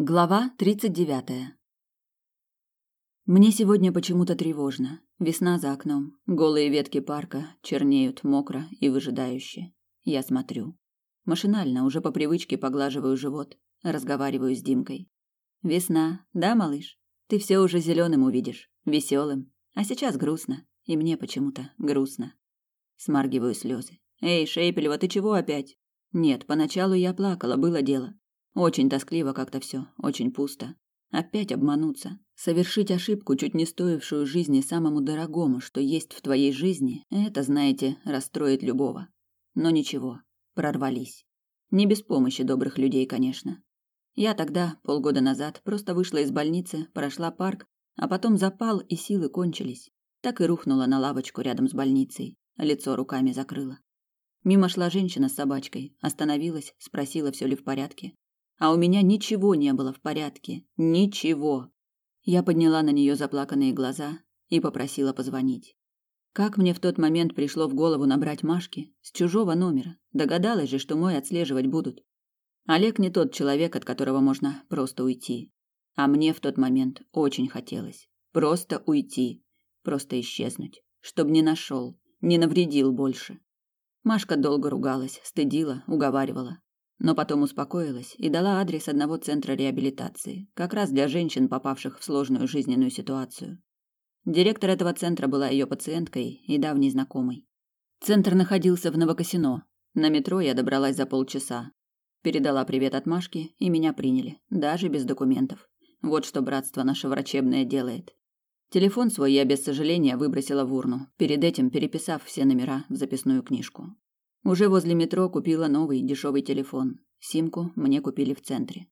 Глава 39. Мне сегодня почему-то тревожно. Весна за окном, голые ветки парка чернеют мокро и выжидающе. Я смотрю. Машинально, уже по привычке поглаживаю живот, разговариваю с Димкой. Весна, да, малыш? Ты все уже зеленым увидишь, веселым. А сейчас грустно, и мне почему-то грустно. Смаргиваю слезы. Эй, Шейпелева, ты чего опять? Нет, поначалу я плакала, было дело. Очень тоскливо как-то все, очень пусто. Опять обмануться, совершить ошибку, чуть не стоившую жизни самому дорогому, что есть в твоей жизни, это, знаете, расстроит любого. Но ничего, прорвались. Не без помощи добрых людей, конечно. Я тогда, полгода назад, просто вышла из больницы, прошла парк, а потом запал и силы кончились. Так и рухнула на лавочку рядом с больницей, лицо руками закрыла. Мимо шла женщина с собачкой, остановилась, спросила, все ли в порядке. А у меня ничего не было в порядке. Ничего. Я подняла на нее заплаканные глаза и попросила позвонить. Как мне в тот момент пришло в голову набрать Машки с чужого номера? Догадалась же, что мой отслеживать будут. Олег не тот человек, от которого можно просто уйти. А мне в тот момент очень хотелось. Просто уйти. Просто исчезнуть. Чтоб не нашел, не навредил больше. Машка долго ругалась, стыдила, уговаривала но потом успокоилась и дала адрес одного центра реабилитации, как раз для женщин, попавших в сложную жизненную ситуацию. Директор этого центра была ее пациенткой и давней знакомой. Центр находился в Новокосино. На метро я добралась за полчаса. Передала привет от Машки, и меня приняли, даже без документов. Вот что братство наше врачебное делает. Телефон свой я без сожаления выбросила в урну, перед этим переписав все номера в записную книжку. Уже возле метро купила новый дешевый телефон. Симку мне купили в центре.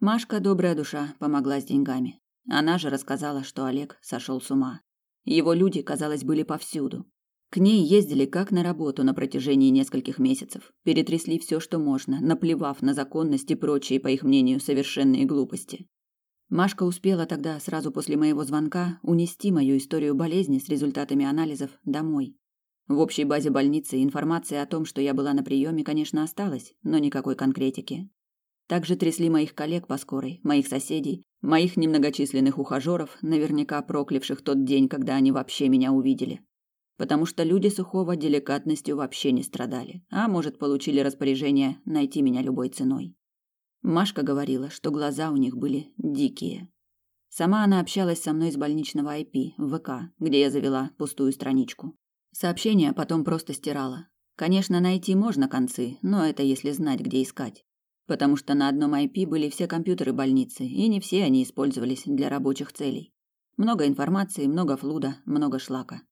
Машка, добрая душа, помогла с деньгами. Она же рассказала, что Олег сошел с ума. Его люди, казалось, были повсюду. К ней ездили как на работу на протяжении нескольких месяцев. Перетрясли все, что можно, наплевав на законность и прочие, по их мнению, совершенные глупости. Машка успела тогда, сразу после моего звонка, унести мою историю болезни с результатами анализов домой. В общей базе больницы информация о том, что я была на приеме, конечно, осталась, но никакой конкретики. Также трясли моих коллег по скорой, моих соседей, моих немногочисленных ухажеров, наверняка проклявших тот день, когда они вообще меня увидели. Потому что люди Сухого деликатностью вообще не страдали, а может, получили распоряжение найти меня любой ценой. Машка говорила, что глаза у них были дикие. Сама она общалась со мной с больничного IP в ВК, где я завела пустую страничку. Сообщение потом просто стирала. Конечно, найти можно концы, но это если знать, где искать. Потому что на одном IP были все компьютеры больницы, и не все они использовались для рабочих целей. Много информации, много флуда, много шлака.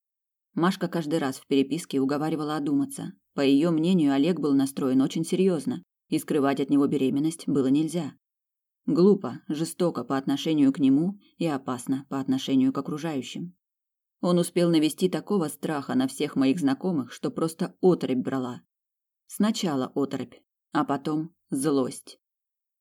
Машка каждый раз в переписке уговаривала одуматься. По ее мнению, Олег был настроен очень серьезно, и скрывать от него беременность было нельзя. Глупо, жестоко по отношению к нему и опасно по отношению к окружающим. Он успел навести такого страха на всех моих знакомых, что просто оторопь брала. Сначала оторопь, а потом злость.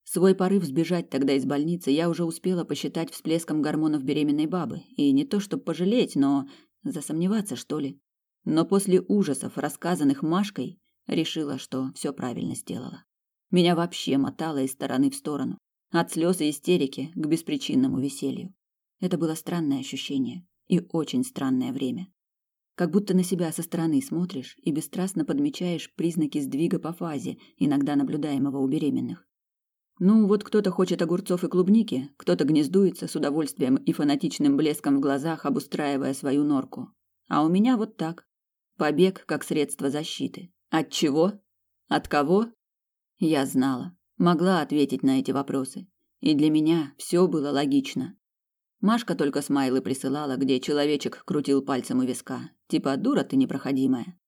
Свой порыв сбежать тогда из больницы я уже успела посчитать всплеском гормонов беременной бабы, и не то чтобы пожалеть, но засомневаться, что ли. Но после ужасов, рассказанных Машкой, решила, что все правильно сделала. Меня вообще мотало из стороны в сторону, от слез и истерики к беспричинному веселью. Это было странное ощущение и очень странное время. Как будто на себя со стороны смотришь и бесстрастно подмечаешь признаки сдвига по фазе, иногда наблюдаемого у беременных. Ну, вот кто-то хочет огурцов и клубники, кто-то гнездуется с удовольствием и фанатичным блеском в глазах, обустраивая свою норку. А у меня вот так. Побег как средство защиты. От чего? От кого? Я знала. Могла ответить на эти вопросы. И для меня все было логично. Машка только смайлы присылала, где человечек крутил пальцем у виска. Типа дура ты непроходимая.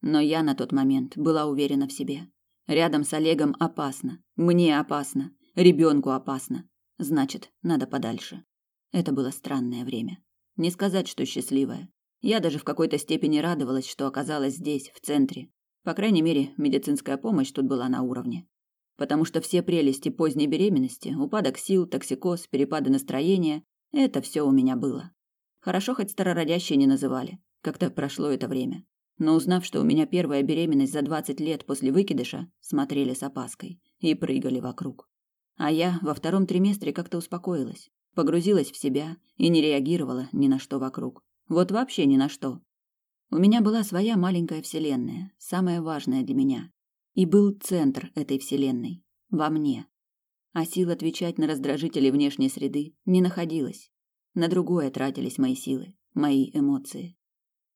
Но я на тот момент была уверена в себе. Рядом с Олегом опасно. Мне опасно. Ребенку опасно. Значит, надо подальше. Это было странное время. Не сказать, что счастливое. Я даже в какой-то степени радовалась, что оказалась здесь, в центре. По крайней мере, медицинская помощь тут была на уровне. Потому что все прелести поздней беременности, упадок сил, токсикоз, перепады настроения это все у меня было. Хорошо, хоть старородящие не называли. Как-то прошло это время. Но узнав, что у меня первая беременность за 20 лет после выкидыша, смотрели с опаской и прыгали вокруг. А я во втором триместре как-то успокоилась, погрузилась в себя и не реагировала ни на что вокруг. Вот вообще ни на что. У меня была своя маленькая вселенная, самая важная для меня. И был центр этой вселенной во мне. А сил отвечать на раздражители внешней среды не находилось. На другое тратились мои силы, мои эмоции.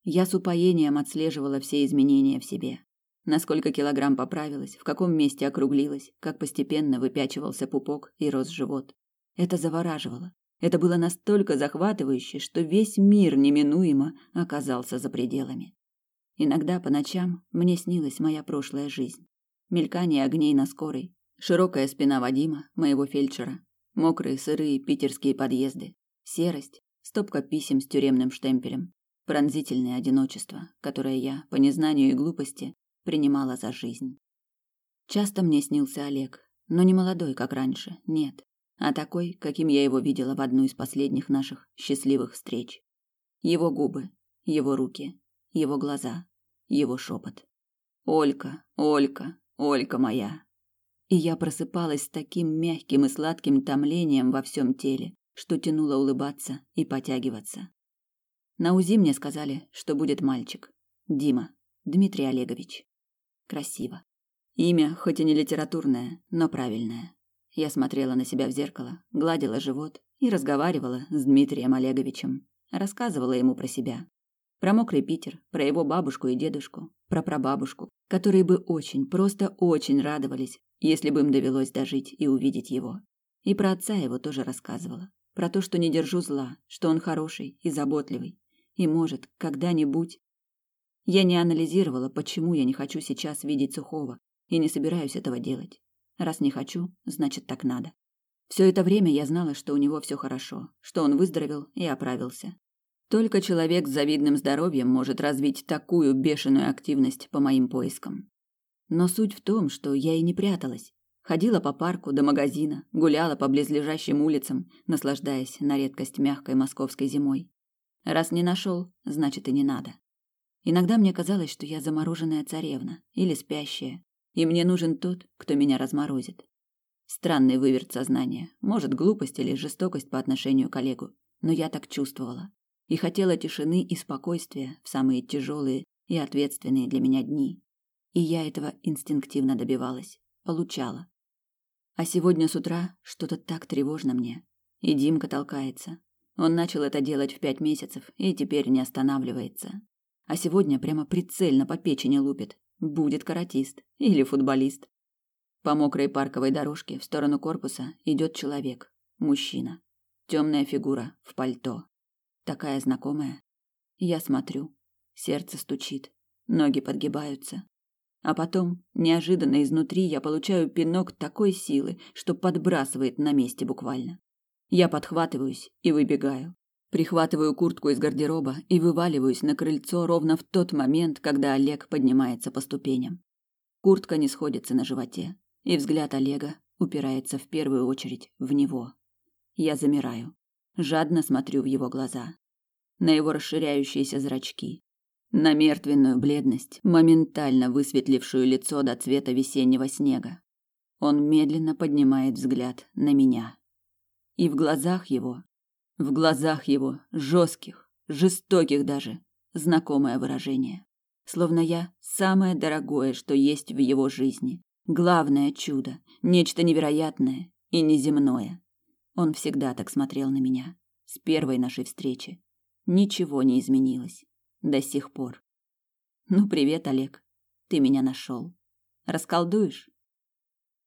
Я с упоением отслеживала все изменения в себе. Насколько килограмм поправилась, в каком месте округлилась, как постепенно выпячивался пупок и рос живот. Это завораживало. Это было настолько захватывающе, что весь мир неминуемо оказался за пределами. Иногда по ночам мне снилась моя прошлая жизнь. Мелькание огней на скорой, широкая спина Вадима, моего фельдшера, мокрые сырые питерские подъезды, серость, стопка писем с тюремным штемпелем, пронзительное одиночество, которое я, по незнанию и глупости, принимала за жизнь. Часто мне снился Олег, но не молодой, как раньше, нет, а такой, каким я его видела в одну из последних наших счастливых встреч. Его губы, его руки, его глаза, его шепот. «Олька, Олька, Олька моя!» И я просыпалась с таким мягким и сладким томлением во всем теле, что тянуло улыбаться и потягиваться. На УЗИ мне сказали, что будет мальчик. Дима, Дмитрий Олегович. Красиво. Имя, хоть и не литературное, но правильное. Я смотрела на себя в зеркало, гладила живот и разговаривала с Дмитрием Олеговичем. Рассказывала ему про себя. Про мокрый Питер, про его бабушку и дедушку, про прабабушку, которые бы очень, просто очень радовались, если бы им довелось дожить и увидеть его. И про отца его тоже рассказывала. Про то, что не держу зла, что он хороший и заботливый. И может, когда-нибудь... Я не анализировала, почему я не хочу сейчас видеть Сухого, и не собираюсь этого делать. Раз не хочу, значит так надо. Все это время я знала, что у него все хорошо, что он выздоровел и оправился. Только человек с завидным здоровьем может развить такую бешеную активность по моим поискам. Но суть в том, что я и не пряталась. Ходила по парку до магазина, гуляла по близлежащим улицам, наслаждаясь на редкость мягкой московской зимой. Раз не нашел, значит и не надо. Иногда мне казалось, что я замороженная царевна или спящая, и мне нужен тот, кто меня разморозит. Странный выверт сознания, может, глупость или жестокость по отношению к Олегу, но я так чувствовала. И хотела тишины и спокойствия в самые тяжелые и ответственные для меня дни. И я этого инстинктивно добивалась, получала. А сегодня с утра что-то так тревожно мне. И Димка толкается. Он начал это делать в пять месяцев и теперь не останавливается. А сегодня прямо прицельно по печени лупит, Будет каратист или футболист. По мокрой парковой дорожке в сторону корпуса идет человек, мужчина. Темная фигура в пальто. Такая знакомая. Я смотрю. Сердце стучит. Ноги подгибаются. А потом, неожиданно изнутри, я получаю пинок такой силы, что подбрасывает на месте буквально. Я подхватываюсь и выбегаю. Прихватываю куртку из гардероба и вываливаюсь на крыльцо ровно в тот момент, когда Олег поднимается по ступеням. Куртка не сходится на животе, и взгляд Олега упирается в первую очередь в него. Я замираю, жадно смотрю в его глаза, на его расширяющиеся зрачки, на мертвенную бледность, моментально высветлившую лицо до цвета весеннего снега. Он медленно поднимает взгляд на меня. И в глазах его в глазах его, жестких, жестоких даже, знакомое выражение. Словно я самое дорогое, что есть в его жизни. Главное чудо, нечто невероятное и неземное. Он всегда так смотрел на меня. С первой нашей встречи. Ничего не изменилось. До сих пор. Ну, привет, Олег. Ты меня нашел. Расколдуешь?